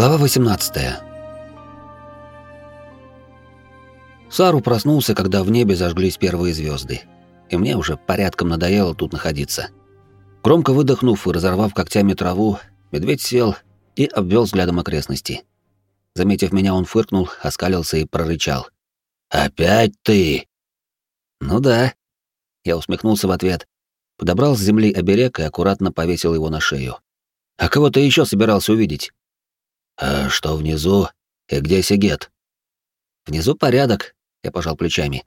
Глава 18 Сару проснулся, когда в небе зажглись первые звезды, и мне уже порядком надоело тут находиться. Громко выдохнув и разорвав когтями траву, медведь сел и обвел взглядом окрестности. Заметив меня, он фыркнул, оскалился и прорычал. «Опять ты?» «Ну да». Я усмехнулся в ответ, подобрал с земли оберег и аккуратно повесил его на шею. «А кого ты еще собирался увидеть?» «А что внизу? И где Сигет?» «Внизу порядок», — я пожал плечами.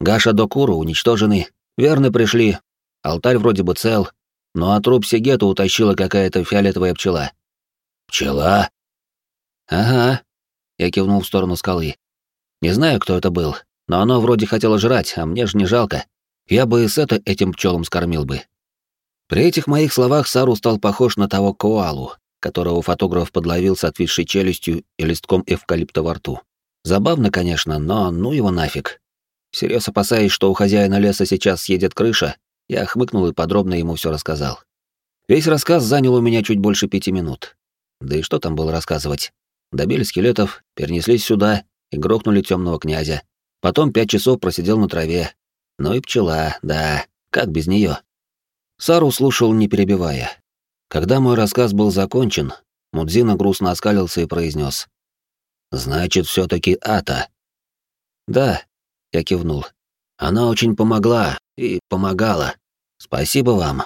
«Гаша до Куру уничтожены, верны пришли, алтарь вроде бы цел, но а труп Сигета утащила какая-то фиолетовая пчела». «Пчела?» «Ага», — я кивнул в сторону скалы. «Не знаю, кто это был, но оно вроде хотело жрать, а мне же не жалко. Я бы и с это этим пчелам скормил бы». При этих моих словах Сару стал похож на того коалу, которого фотограф подловил с отвисшей челюстью и листком эвкалипта во рту. Забавно, конечно, но ну его нафиг. Всерьез опасаясь, что у хозяина леса сейчас съедет крыша, я хмыкнул и подробно ему все рассказал. Весь рассказ занял у меня чуть больше пяти минут. Да и что там было рассказывать? Добили скелетов, перенеслись сюда и грохнули темного князя. Потом пять часов просидел на траве. Ну и пчела, да, как без нее. Сару слушал, не перебивая. Когда мой рассказ был закончен, Мудзина грустно оскалился и произнес: «Значит, все таки Ата». «Да», — я кивнул. «Она очень помогла и помогала. Спасибо вам».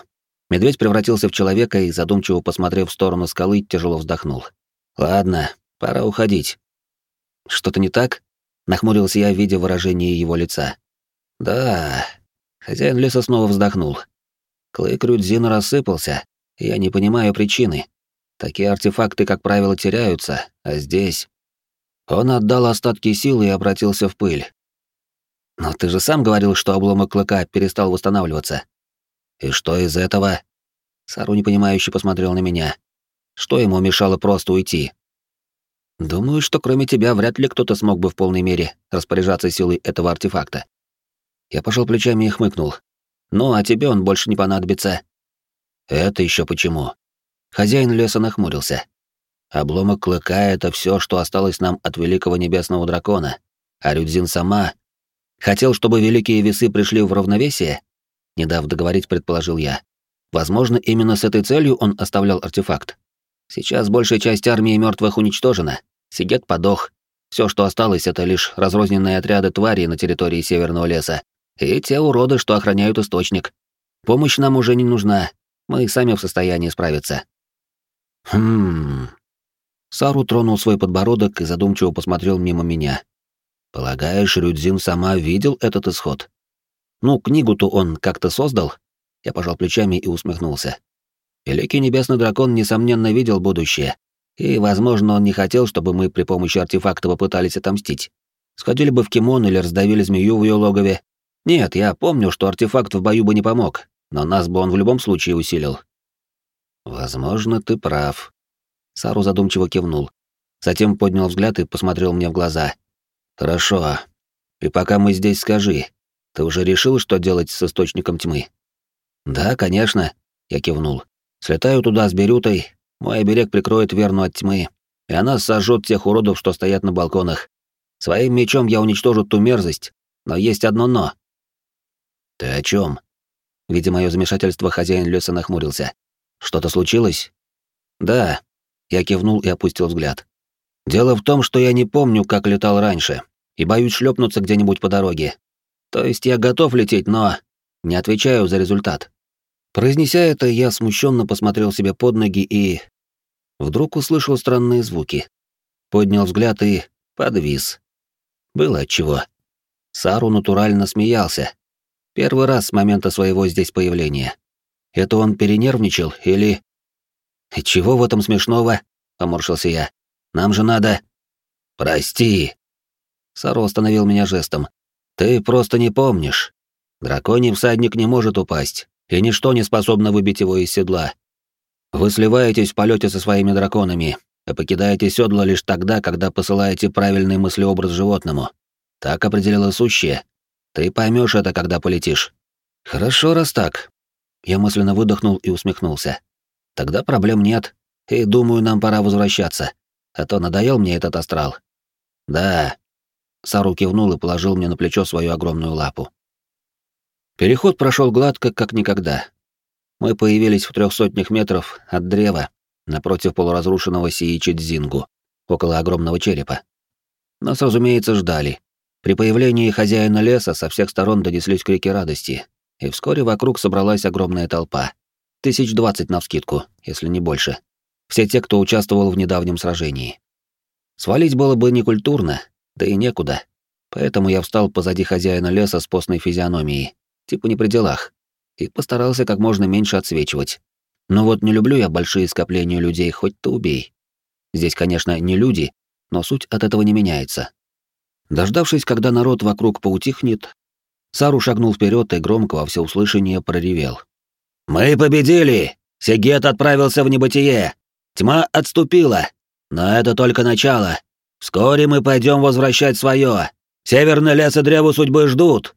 Медведь превратился в человека и, задумчиво посмотрев в сторону скалы, тяжело вздохнул. «Ладно, пора уходить». «Что-то не так?» — нахмурился я, видя выражение его лица. «Да...» — хозяин леса снова вздохнул. Клык Рюдзина рассыпался, я не понимаю причины. Такие артефакты, как правило, теряются, а здесь... Он отдал остатки силы и обратился в пыль. Но ты же сам говорил, что обломок клыка перестал восстанавливаться. И что из этого? Сару непонимающе посмотрел на меня. Что ему мешало просто уйти? Думаю, что кроме тебя вряд ли кто-то смог бы в полной мере распоряжаться силой этого артефакта. Я пошел плечами и хмыкнул. Ну, а тебе он больше не понадобится. Это еще почему? Хозяин леса нахмурился. Обломок клыка — это все, что осталось нам от великого небесного дракона. А Рюдзин сама... Хотел, чтобы великие весы пришли в равновесие? Не дав договорить, предположил я. Возможно, именно с этой целью он оставлял артефакт. Сейчас большая часть армии мертвых уничтожена. Сигет подох. Все, что осталось, это лишь разрозненные отряды тварей на территории Северного леса. И те уроды, что охраняют источник. Помощь нам уже не нужна, мы сами в состоянии справиться. Хм. Сару тронул свой подбородок и задумчиво посмотрел мимо меня. Полагаешь, Рюдзин сама видел этот исход? Ну, книгу-то он как-то создал? Я пожал плечами и усмехнулся. Великий небесный дракон несомненно видел будущее, и, возможно, он не хотел, чтобы мы при помощи артефакта попытались отомстить. Сходили бы в кимон или раздавили змею в ее логове. Нет, я помню, что артефакт в бою бы не помог, но нас бы он в любом случае усилил. Возможно, ты прав. Сару задумчиво кивнул. Затем поднял взгляд и посмотрел мне в глаза. Хорошо. И пока мы здесь, скажи, ты уже решил, что делать с источником тьмы? Да, конечно, я кивнул. Слетаю туда с Берютой, мой оберег прикроет Верну от тьмы, и она сожжет тех уродов, что стоят на балконах. Своим мечом я уничтожу ту мерзость, но есть одно «но». Ты о чем? Видя мое замешательство, хозяин леса нахмурился. «Что-то случилось?» «Да». Я кивнул и опустил взгляд. «Дело в том, что я не помню, как летал раньше, и боюсь шлепнуться где-нибудь по дороге. То есть я готов лететь, но не отвечаю за результат». Произнеся это, я смущенно посмотрел себе под ноги и... Вдруг услышал странные звуки. Поднял взгляд и... подвис. Было отчего. Сару натурально смеялся, Первый раз с момента своего здесь появления. Это он перенервничал или... «И чего в этом смешного?» — поморщился я. «Нам же надо...» «Прости!» Саро остановил меня жестом. «Ты просто не помнишь. Драконий всадник не может упасть, и ничто не способно выбить его из седла. Вы сливаетесь в полете со своими драконами, и покидаете седло лишь тогда, когда посылаете правильный мыслеобраз животному. Так определило сущее, ты поймешь это, когда полетишь. Хорошо, раз так. Я мысленно выдохнул и усмехнулся. Тогда проблем нет, и думаю, нам пора возвращаться. а то надоел мне этот астрал. Да. Сару кивнул и положил мне на плечо свою огромную лапу. Переход прошел гладко, как никогда. Мы появились в трех сотнях метров от древа, напротив полуразрушенного Сиичидзингу, около огромного черепа. Нас, разумеется, ждали. При появлении хозяина леса со всех сторон донеслись крики радости, и вскоре вокруг собралась огромная толпа. Тысяч двадцать навскидку, если не больше. Все те, кто участвовал в недавнем сражении. Свалить было бы некультурно, да и некуда. Поэтому я встал позади хозяина леса с постной физиономией, типа не при делах, и постарался как можно меньше отсвечивать. Но вот не люблю я большие скопления людей, хоть ты убей. Здесь, конечно, не люди, но суть от этого не меняется. Дождавшись, когда народ вокруг поутихнет, Сару шагнул вперед и громко во всеуслышание проревел. «Мы победили! Сегет отправился в небытие! Тьма отступила! Но это только начало! Вскоре мы пойдем возвращать свое! Северный лес и древо судьбы ждут!»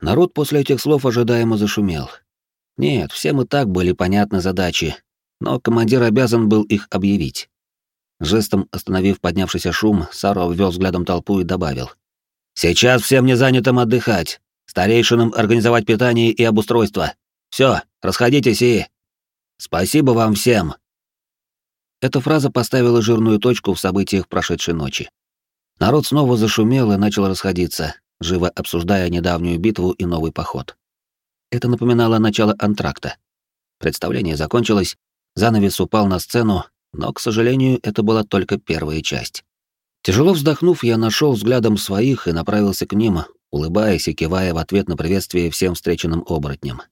Народ после этих слов ожидаемо зашумел. Нет, всем и так были понятны задачи, но командир обязан был их объявить. Жестом остановив поднявшийся шум, Саро ввел взглядом толпу и добавил. «Сейчас всем незанятым отдыхать, старейшинам организовать питание и обустройство. Все, расходитесь и... Спасибо вам всем!» Эта фраза поставила жирную точку в событиях прошедшей ночи. Народ снова зашумел и начал расходиться, живо обсуждая недавнюю битву и новый поход. Это напоминало начало антракта. Представление закончилось, занавес упал на сцену, но, к сожалению, это была только первая часть. Тяжело вздохнув, я нашел взглядом своих и направился к ним, улыбаясь и кивая в ответ на приветствие всем встреченным оборотням.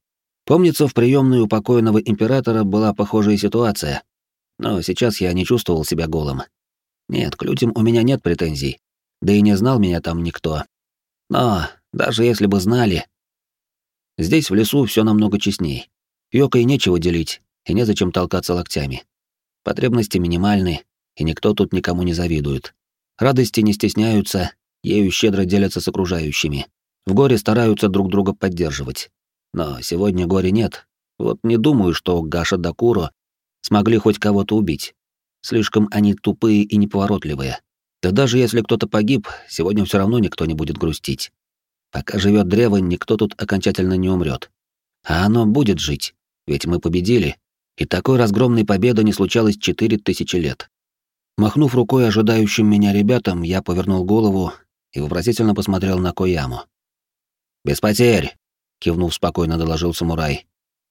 Помнится, в приемной у покойного императора была похожая ситуация, но сейчас я не чувствовал себя голым. Нет, к людям у меня нет претензий, да и не знал меня там никто. Но даже если бы знали... Здесь, в лесу, все намного честней. Йокой нечего делить, и незачем толкаться локтями. Потребности минимальны, и никто тут никому не завидует. Радости не стесняются, ею щедро делятся с окружающими. В горе стараются друг друга поддерживать. Но сегодня горя нет. Вот не думаю, что Гаша Дакуро смогли хоть кого-то убить. Слишком они тупые и неповоротливые. Да даже если кто-то погиб, сегодня все равно никто не будет грустить. Пока живет древо, никто тут окончательно не умрет. А оно будет жить, ведь мы победили, и такой разгромной победы не случалось четыре тысячи лет. Махнув рукой ожидающим меня ребятам, я повернул голову и вопросительно посмотрел на Кояму. «Без потерь», — кивнув спокойно доложил самурай.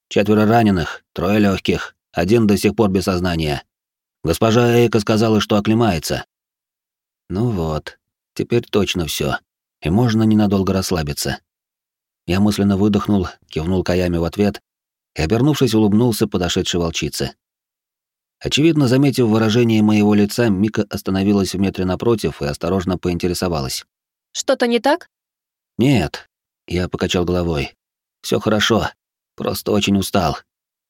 «Четверо раненых, трое легких, один до сих пор без сознания. Госпожа Эйка сказала, что оклемается». «Ну вот, теперь точно все, и можно ненадолго расслабиться». Я мысленно выдохнул, кивнул Каяме в ответ и, обернувшись, улыбнулся подошедшей волчице. Очевидно, заметив выражение моего лица, Мика остановилась в метре напротив и осторожно поинтересовалась. «Что-то не так?» «Нет», — я покачал головой. Все хорошо, просто очень устал.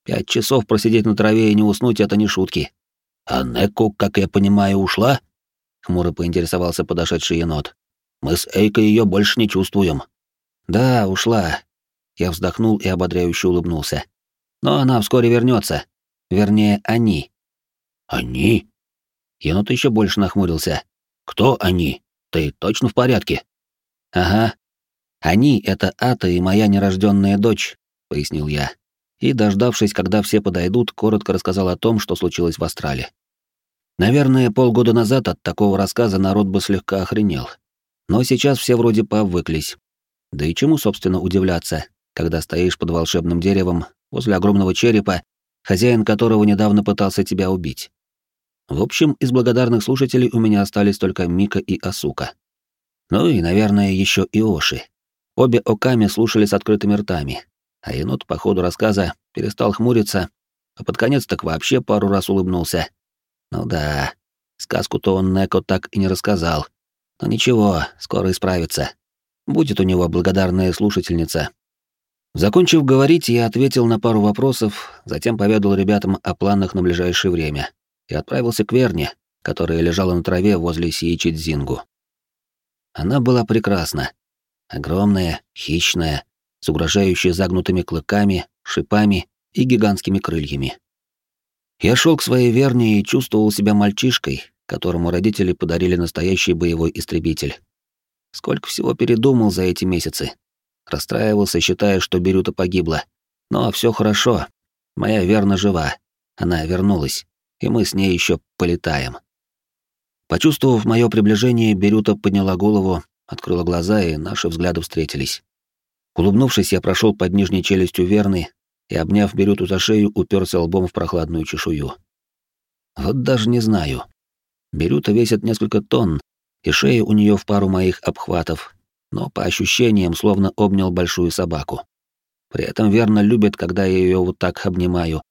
Пять часов просидеть на траве и не уснуть — это не шутки». «А Неку, как я понимаю, ушла?» — хмуро поинтересовался подошедший енот. «Мы с Эйкой ее больше не чувствуем». «Да, ушла». Я вздохнул и ободряюще улыбнулся. Но она вскоре вернется. Вернее, они. Они? Енот еще больше нахмурился. Кто они? Ты точно в порядке? Ага. Они — это Ата и моя нерожденная дочь, пояснил я. И, дождавшись, когда все подойдут, коротко рассказал о том, что случилось в Астрале. Наверное, полгода назад от такого рассказа народ бы слегка охренел. Но сейчас все вроде повыклись. Да и чему, собственно, удивляться, когда стоишь под волшебным деревом возле огромного черепа, хозяин которого недавно пытался тебя убить. В общем, из благодарных слушателей у меня остались только Мика и Асука. Ну и, наверное, еще и Оши. Обе Оками слушали с открытыми ртами, а енот по ходу рассказа перестал хмуриться, а под конец так вообще пару раз улыбнулся. Ну да, сказку-то он Неко так и не рассказал. Но ничего, скоро исправится. Будет у него благодарная слушательница, Закончив говорить, я ответил на пару вопросов, затем поведал ребятам о планах на ближайшее время и отправился к Верне, которая лежала на траве возле Сиичидзингу. Она была прекрасна. Огромная, хищная, с угрожающей загнутыми клыками, шипами и гигантскими крыльями. Я шел к своей Верне и чувствовал себя мальчишкой, которому родители подарили настоящий боевой истребитель. Сколько всего передумал за эти месяцы. Расстраивался, считая, что Берюта погибла. Но все хорошо. Моя верна жива. Она вернулась, и мы с ней еще полетаем. Почувствовав мое приближение, Берюта подняла голову, открыла глаза, и наши взгляды встретились. Улыбнувшись, я прошел под нижней челюстью Верны и, обняв Берюту за шею, уперся лбом в прохладную чешую. Вот даже не знаю. Берюта весит несколько тонн, и шея у нее в пару моих обхватов, но по ощущениям словно обнял большую собаку. При этом верно любит, когда я ее вот так обнимаю,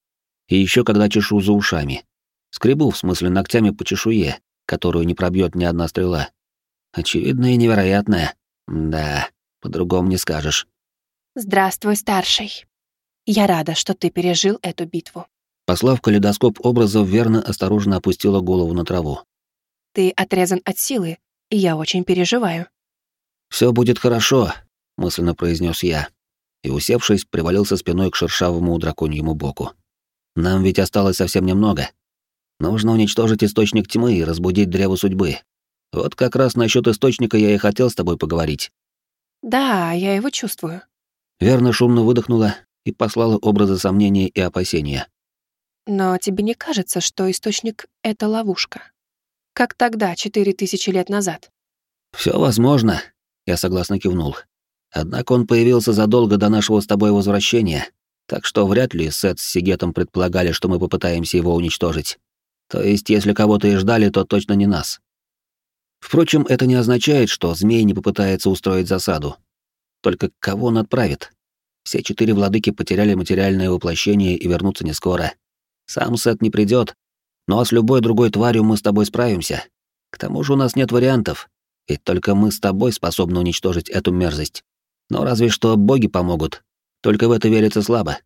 и еще когда чешу за ушами. Скребу, в смысле, ногтями по чешуе, которую не пробьет ни одна стрела. Очевидно и невероятное. Да, по-другому не скажешь. Здравствуй, старший. Я рада, что ты пережил эту битву. Послав калейдоскоп образов, верно осторожно опустила голову на траву. Ты отрезан от силы, и я очень переживаю. Все будет хорошо, мысленно произнес я, и, усевшись, привалился спиной к шершавому драконьему боку. Нам ведь осталось совсем немного. Нужно уничтожить источник тьмы и разбудить древо судьбы. Вот как раз насчет источника я и хотел с тобой поговорить. Да, я его чувствую. Верно шумно выдохнула и послала образы сомнения и опасения. Но тебе не кажется, что источник — это ловушка? Как тогда, четыре тысячи лет назад? Все возможно, я согласно кивнул. Однако он появился задолго до нашего с тобой возвращения, так что вряд ли Сет с Сигетом предполагали, что мы попытаемся его уничтожить. То есть, если кого-то и ждали, то точно не нас. Впрочем, это не означает, что змей не попытается устроить засаду. Только кого он отправит? Все четыре владыки потеряли материальное воплощение и вернутся не скоро. Сам Сет не придет, но с любой другой тварью мы с тобой справимся. К тому же у нас нет вариантов, ведь только мы с тобой способны уничтожить эту мерзость. Но разве что боги помогут. Только в это верится слабо.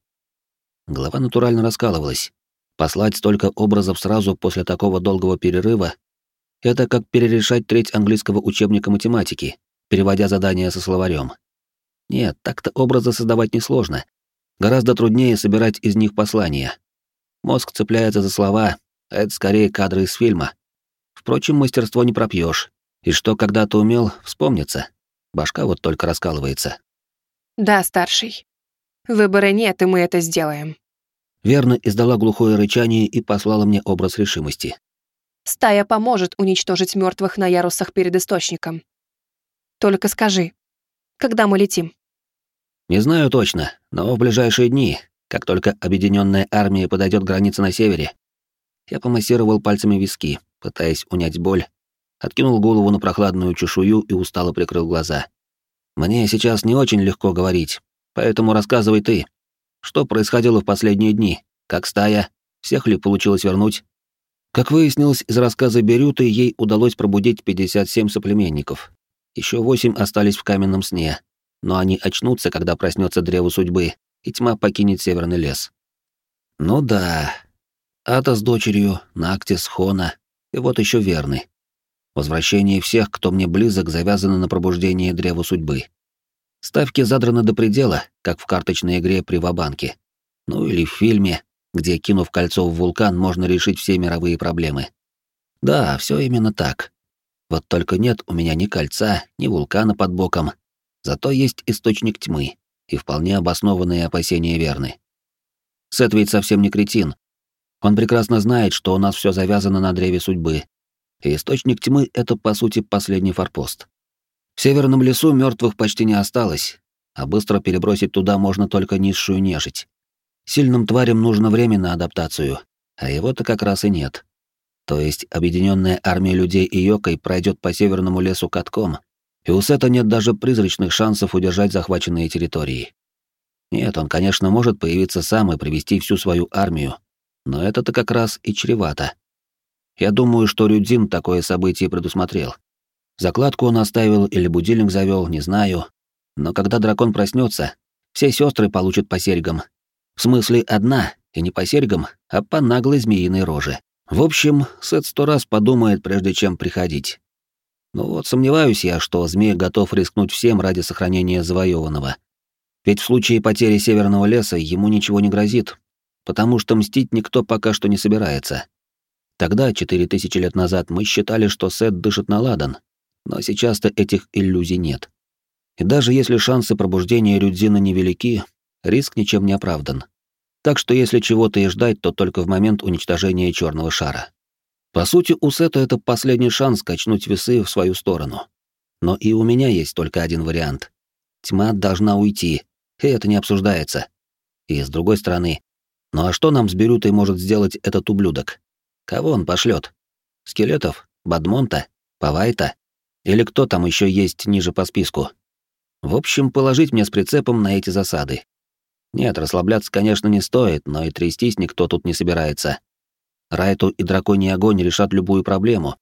Голова натурально раскалывалась. Послать столько образов сразу после такого долгого перерыва — это как перерешать треть английского учебника математики, переводя задания со словарем. Нет, так-то образы создавать несложно. Гораздо труднее собирать из них послания. Мозг цепляется за слова, а это скорее кадры из фильма. Впрочем, мастерство не пропьешь. И что когда-то умел, вспомнится. Башка вот только раскалывается. Да, старший. Выбора нет, и мы это сделаем. Верно издала глухое рычание и послала мне образ решимости. Стая поможет уничтожить мертвых на ярусах перед источником. Только скажи, когда мы летим? Не знаю точно, но в ближайшие дни, как только объединенная армия подойдет к границе на севере. Я помассировал пальцами виски, пытаясь унять боль, откинул голову на прохладную чешую и устало прикрыл глаза. Мне сейчас не очень легко говорить, поэтому рассказывай ты. Что происходило в последние дни? Как стая? Всех ли получилось вернуть? Как выяснилось из рассказа Берюты, ей удалось пробудить 57 соплеменников. Еще восемь остались в каменном сне, но они очнутся, когда проснется древо судьбы, и тьма покинет северный лес. Ну да. Ата с дочерью, Нактис, Хона, и вот еще верный. Возвращение всех, кто мне близок, завязано на пробуждение древа судьбы. Ставки задраны до предела, как в карточной игре при Вабанке. Ну или в фильме, где, кинув кольцо в вулкан, можно решить все мировые проблемы. Да, все именно так. Вот только нет у меня ни кольца, ни вулкана под боком. Зато есть источник тьмы, и вполне обоснованные опасения верны. Сет ведь совсем не кретин. Он прекрасно знает, что у нас все завязано на древе судьбы, и источник тьмы — это, по сути, последний форпост. В северном лесу мертвых почти не осталось, а быстро перебросить туда можно только низшую нежить. Сильным тварям нужно время на адаптацию, а его-то как раз и нет. То есть объединенная армия людей и Йокой пройдет по северному лесу катком, и у Сета нет даже призрачных шансов удержать захваченные территории. Нет, он, конечно, может появиться сам и привести всю свою армию, но это-то как раз и чревато. Я думаю, что Рюдзин такое событие предусмотрел. Закладку он оставил или будильник завел, не знаю. Но когда дракон проснется, все сестры получат по серьгам. В смысле, одна, и не по серьгам, а по наглой змеиной роже. В общем, Сет сто раз подумает, прежде чем приходить. Но вот сомневаюсь я, что змей готов рискнуть всем ради сохранения завоеванного. Ведь в случае потери Северного леса ему ничего не грозит, потому что мстить никто пока что не собирается. Тогда, четыре тысячи лет назад, мы считали, что Сет дышит на ладан, но сейчас-то этих иллюзий нет. И даже если шансы пробуждения Рюдзина невелики, риск ничем не оправдан. Так что если чего-то и ждать, то только в момент уничтожения черного шара. По сути, у Сета это последний шанс качнуть весы в свою сторону. Но и у меня есть только один вариант. Тьма должна уйти, и это не обсуждается. И с другой стороны, ну а что нам с Берютой может сделать этот ублюдок? Кого он пошлет? Скелетов? Бадмонта? Павайта? Или кто там еще есть ниже по списку? В общем, положить мне с прицепом на эти засады. Нет, расслабляться, конечно, не стоит, но и трястись никто тут не собирается. Райту и драконий огонь решат любую проблему.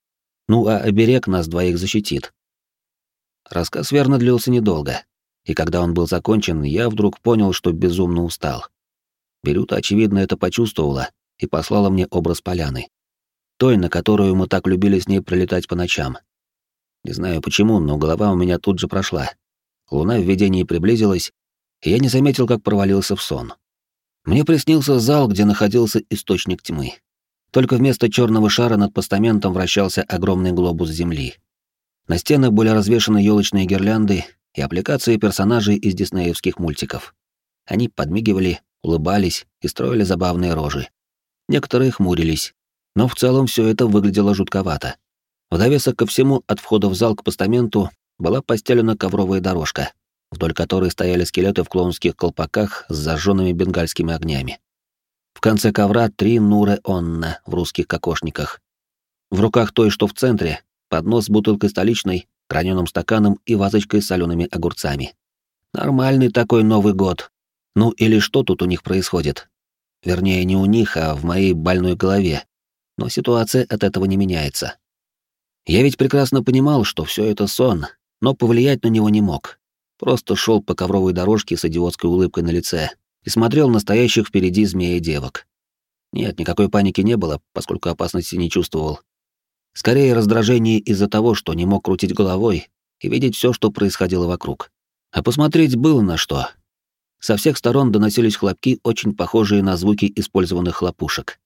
Ну а оберег нас двоих защитит. Рассказ верно длился недолго. И когда он был закончен, я вдруг понял, что безумно устал. Берюта, очевидно, это почувствовала и послала мне образ поляны. Той, на которую мы так любили с ней пролетать по ночам. Не знаю почему, но голова у меня тут же прошла. Луна в видении приблизилась, и я не заметил, как провалился в сон. Мне приснился зал, где находился источник тьмы. Только вместо черного шара над постаментом вращался огромный глобус Земли. На стенах были развешаны елочные гирлянды и аппликации персонажей из диснеевских мультиков. Они подмигивали, улыбались и строили забавные рожи. Некоторые хмурились, но в целом все это выглядело жутковато. В довесок ко всему от входа в зал к постаменту была постелена ковровая дорожка, вдоль которой стояли скелеты в клоунских колпаках с зажженными бенгальскими огнями. В конце ковра три Нуры Онна в русских кокошниках. В руках той, что в центре, поднос с бутылкой столичной, граненым стаканом и вазочкой с солеными огурцами. Нормальный такой Новый год. Ну или что тут у них происходит? Вернее, не у них, а в моей больной голове. Но ситуация от этого не меняется. Я ведь прекрасно понимал, что все это сон, но повлиять на него не мог. Просто шел по ковровой дорожке с идиотской улыбкой на лице и смотрел настоящих впереди змеи девок. Нет, никакой паники не было, поскольку опасности не чувствовал. Скорее раздражение из-за того, что не мог крутить головой и видеть все, что происходило вокруг. А посмотреть было на что. Со всех сторон доносились хлопки, очень похожие на звуки использованных хлопушек.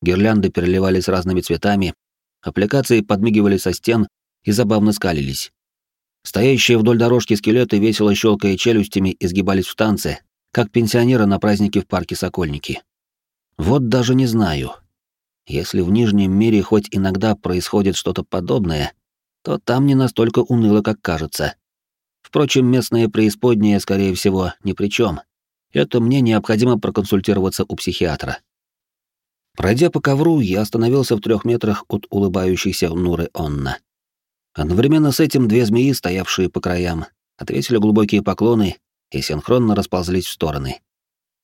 Гирлянды переливались разными цветами, аппликации подмигивали со стен и забавно скалились. Стоящие вдоль дорожки скелеты, весело щелкая челюстями, изгибались в танце, как пенсионеры на празднике в парке Сокольники. Вот даже не знаю, если в Нижнем мире хоть иногда происходит что-то подобное, то там не настолько уныло, как кажется. Впрочем, местное преисподнее, скорее всего, ни при чем. Это мне необходимо проконсультироваться у психиатра. Пройдя по ковру, я остановился в трех метрах от улыбающейся Нуры Онна. Одновременно с этим две змеи, стоявшие по краям, ответили глубокие поклоны и синхронно расползлись в стороны.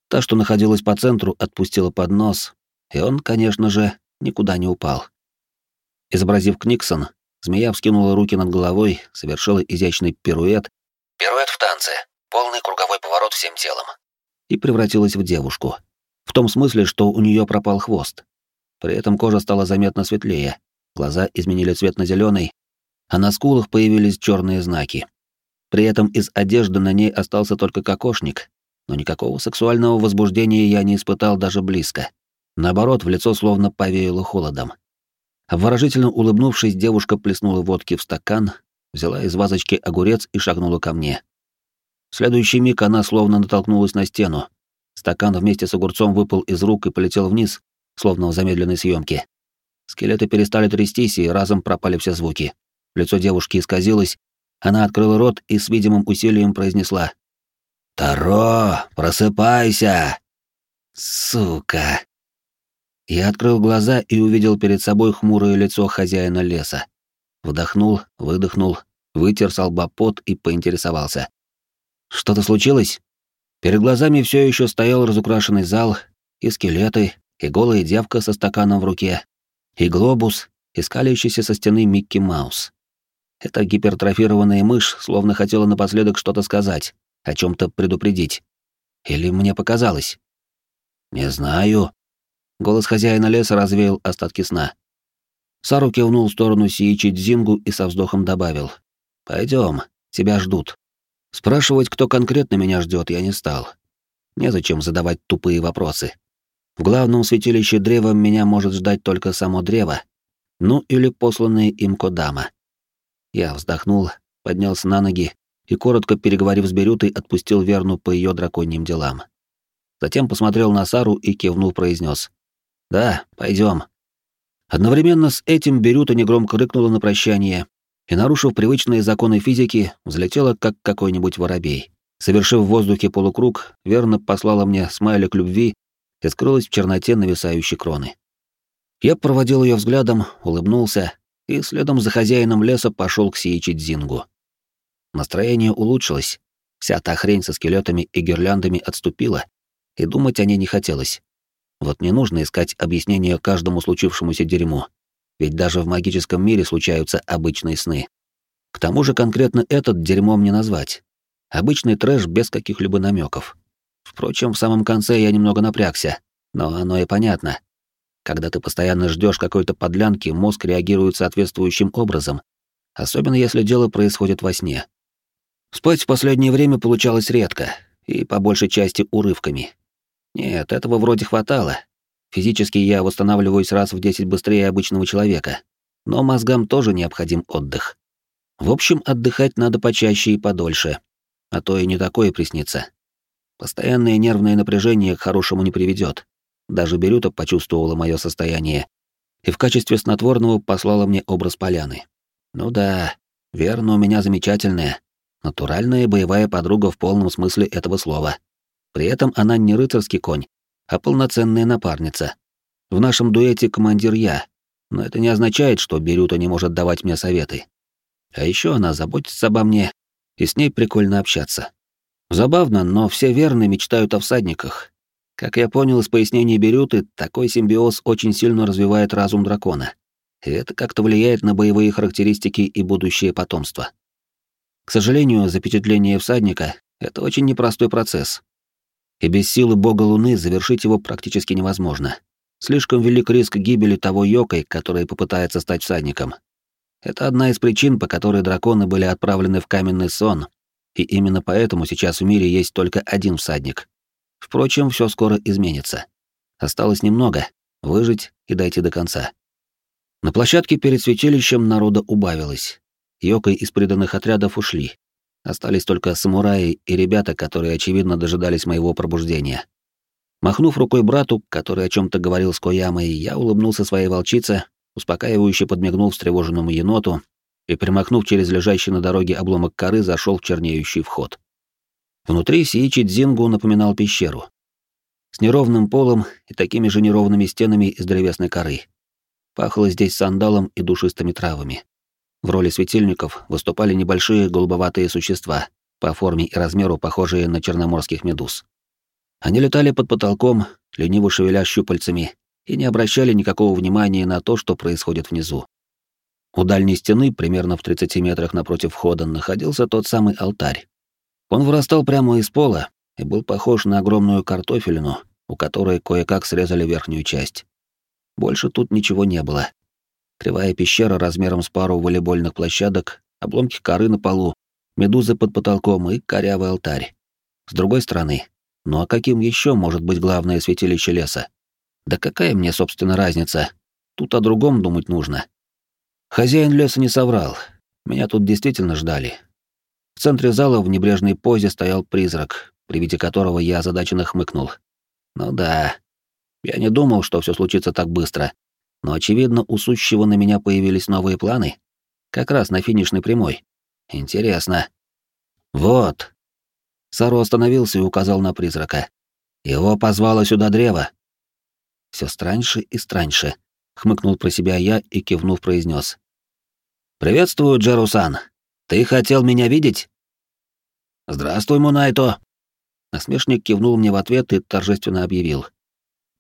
Та, что находилась по центру, отпустила поднос, и он, конечно же, никуда не упал. Изобразив Книксон, змея вскинула руки над головой, совершила изящный пируэт. Пируэт в танце. Полный круговой поворот всем телом. И превратилась в девушку. В том смысле, что у нее пропал хвост. При этом кожа стала заметно светлее, глаза изменили цвет на зеленый, а на скулах появились черные знаки. При этом из одежды на ней остался только кокошник, но никакого сексуального возбуждения я не испытал даже близко. Наоборот, в лицо словно повеяло холодом. Обворожительно улыбнувшись, девушка плеснула водки в стакан, взяла из вазочки огурец и шагнула ко мне. В следующий миг она словно натолкнулась на стену. Стакан вместе с огурцом выпал из рук и полетел вниз, словно в замедленной съемке. Скелеты перестали трястись, и разом пропали все звуки. Лицо девушки исказилось, она открыла рот и с видимым усилием произнесла. «Таро, просыпайся!» «Сука!» Я открыл глаза и увидел перед собой хмурое лицо хозяина леса. Вдохнул, выдохнул, вытер с лба пот и поинтересовался. «Что-то случилось?» Перед глазами все еще стоял разукрашенный зал, и скелеты, и голая девка со стаканом в руке, и глобус, и скалящийся со стены Микки Маус. Эта гипертрофированная мышь словно хотела напоследок что-то сказать, о чем то предупредить. Или мне показалось? «Не знаю», Голос хозяина леса развеял остатки сна. Сару кивнул в сторону Сиичи Дзингу и со вздохом добавил. «Пойдем, тебя ждут». Спрашивать, кто конкретно меня ждет, я не стал. Незачем задавать тупые вопросы. В главном святилище древа меня может ждать только само древо, ну или посланные им Кодама. Я вздохнул, поднялся на ноги и, коротко переговорив с Берютой, отпустил Верну по ее драконьим делам. Затем посмотрел на Сару и кивнув произнес: «Да, пойдем. Одновременно с этим Берюта негромко рыкнула на прощание и, нарушив привычные законы физики, взлетела, как какой-нибудь воробей. Совершив в воздухе полукруг, верно послала мне смайлик любви и скрылась в черноте нависающей кроны. Я проводил ее взглядом, улыбнулся и следом за хозяином леса пошел к Сиичидзингу. Настроение улучшилось, вся та хрень со скелетами и гирляндами отступила, и думать о ней не хотелось. Вот не нужно искать объяснения каждому случившемуся дерьму, ведь даже в магическом мире случаются обычные сны. К тому же конкретно этот дерьмом не назвать. Обычный трэш без каких-либо намеков. Впрочем, в самом конце я немного напрягся, но оно и понятно. Когда ты постоянно ждешь какой-то подлянки, мозг реагирует соответствующим образом, особенно если дело происходит во сне. Спать в последнее время получалось редко, и по большей части урывками. Нет, этого вроде хватало. Физически я восстанавливаюсь раз в десять быстрее обычного человека, но мозгам тоже необходим отдых. В общем, отдыхать надо почаще и подольше, а то и не такое приснится. Постоянное нервное напряжение к хорошему не приведет. Даже Берюта почувствовала мое состояние и в качестве снотворного послала мне образ поляны. Ну да, верно, у меня замечательная, натуральная боевая подруга в полном смысле этого слова. При этом она не рыцарский конь, а полноценная напарница. В нашем дуэте командир я, но это не означает, что Берюта не может давать мне советы. А еще она заботится обо мне, и с ней прикольно общаться. Забавно, но все верно мечтают о всадниках. Как я понял из пояснений Берюты, такой симбиоз очень сильно развивает разум дракона. И это как-то влияет на боевые характеристики и будущее потомство. К сожалению, запечатление всадника — это очень непростой процесс. И без силы бога Луны завершить его практически невозможно. Слишком велик риск гибели того Йокой, который попытается стать всадником. Это одна из причин, по которой драконы были отправлены в каменный сон, и именно поэтому сейчас в мире есть только один всадник. Впрочем, все скоро изменится. Осталось немного — выжить и дойти до конца. На площадке перед святилищем народа убавилось. Йокой из преданных отрядов ушли. Остались только самураи и ребята, которые, очевидно, дожидались моего пробуждения. Махнув рукой брату, который о чем то говорил с Коямой, я улыбнулся своей волчице, успокаивающе подмигнул встревоженному еноту и, перемахнув через лежащий на дороге обломок коры, зашел в чернеющий вход. Внутри Сиичи Дзингу напоминал пещеру. С неровным полом и такими же неровными стенами из древесной коры. Пахло здесь сандалом и душистыми травами. В роли светильников выступали небольшие голубоватые существа, по форме и размеру похожие на черноморских медуз. Они летали под потолком, лениво шевеля щупальцами, и не обращали никакого внимания на то, что происходит внизу. У дальней стены, примерно в 30 метрах напротив входа, находился тот самый алтарь. Он вырастал прямо из пола и был похож на огромную картофелину, у которой кое-как срезали верхнюю часть. Больше тут ничего не было. Кривая пещера размером с пару волейбольных площадок, обломки коры на полу, медузы под потолком и корявый алтарь. С другой стороны, ну а каким еще может быть главное святилище леса? Да какая мне, собственно, разница? Тут о другом думать нужно. Хозяин леса не соврал. Меня тут действительно ждали. В центре зала в небрежной позе стоял призрак, при виде которого я озадаченно хмыкнул. Ну да, я не думал, что все случится так быстро. Но, очевидно, у сущего на меня появились новые планы. Как раз на финишной прямой. Интересно. Вот. Саро остановился и указал на призрака. Его позвало сюда древо. Все страньше и страньше. Хмыкнул про себя я и, кивнув, произнес: «Приветствую, Джерусан. Ты хотел меня видеть?» «Здравствуй, Мунайто!» Насмешник кивнул мне в ответ и торжественно объявил.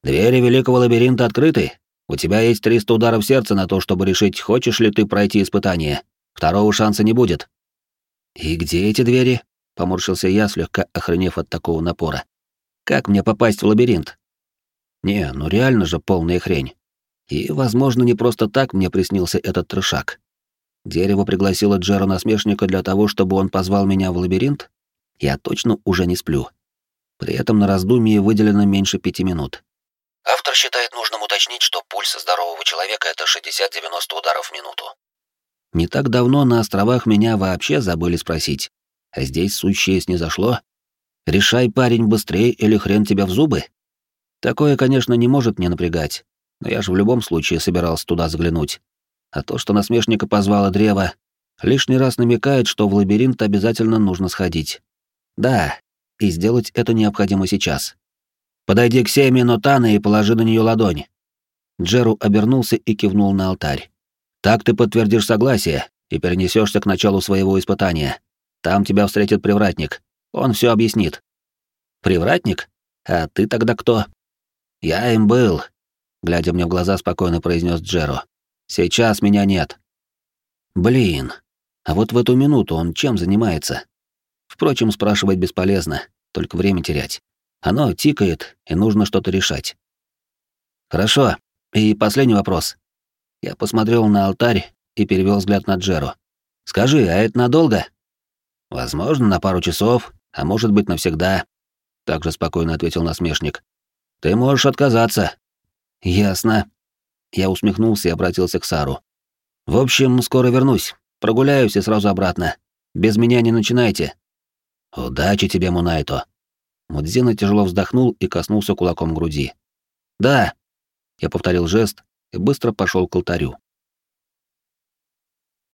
«Двери Великого Лабиринта открыты. У тебя есть 300 ударов сердца на то, чтобы решить, хочешь ли ты пройти испытание. Второго шанса не будет». «И где эти двери?» — поморщился я, слегка охренев от такого напора. «Как мне попасть в лабиринт?» «Не, ну реально же полная хрень. И, возможно, не просто так мне приснился этот трешак. Дерево пригласило Джера насмешника для того, чтобы он позвал меня в лабиринт? Я точно уже не сплю. При этом на раздумье выделено меньше пяти минут. Автор считает нужным уточнить, что пульс здорового человека — это 60-90 ударов в минуту. Не так давно на островах меня вообще забыли спросить. А здесь сущее снизошло. Решай, парень, быстрее или хрен тебя в зубы. Такое, конечно, не может не напрягать, но я же в любом случае собирался туда заглянуть. А то, что насмешника позвало древо, лишний раз намекает, что в лабиринт обязательно нужно сходить. Да, и сделать это необходимо сейчас. Подойди к семье Нотана и положи на нее ладонь. Джеру обернулся и кивнул на алтарь. Так ты подтвердишь согласие и перенесешься к началу своего испытания. Там тебя встретит привратник. Он все объяснит. Привратник? А ты тогда кто? Я им был, глядя мне в глаза, спокойно произнес Джеро. Сейчас меня нет. Блин. А вот в эту минуту он чем занимается? Впрочем, спрашивать бесполезно, только время терять. Оно тикает, и нужно что-то решать. Хорошо. И последний вопрос. Я посмотрел на алтарь и перевел взгляд на Джеро. «Скажи, а это надолго?» «Возможно, на пару часов, а может быть, навсегда», — также спокойно ответил насмешник. «Ты можешь отказаться». «Ясно». Я усмехнулся и обратился к Сару. «В общем, скоро вернусь. Прогуляюсь и сразу обратно. Без меня не начинайте». «Удачи тебе, Мунайто». Мудзина тяжело вздохнул и коснулся кулаком груди. «Да». Я повторил жест, и быстро пошел к алтарю.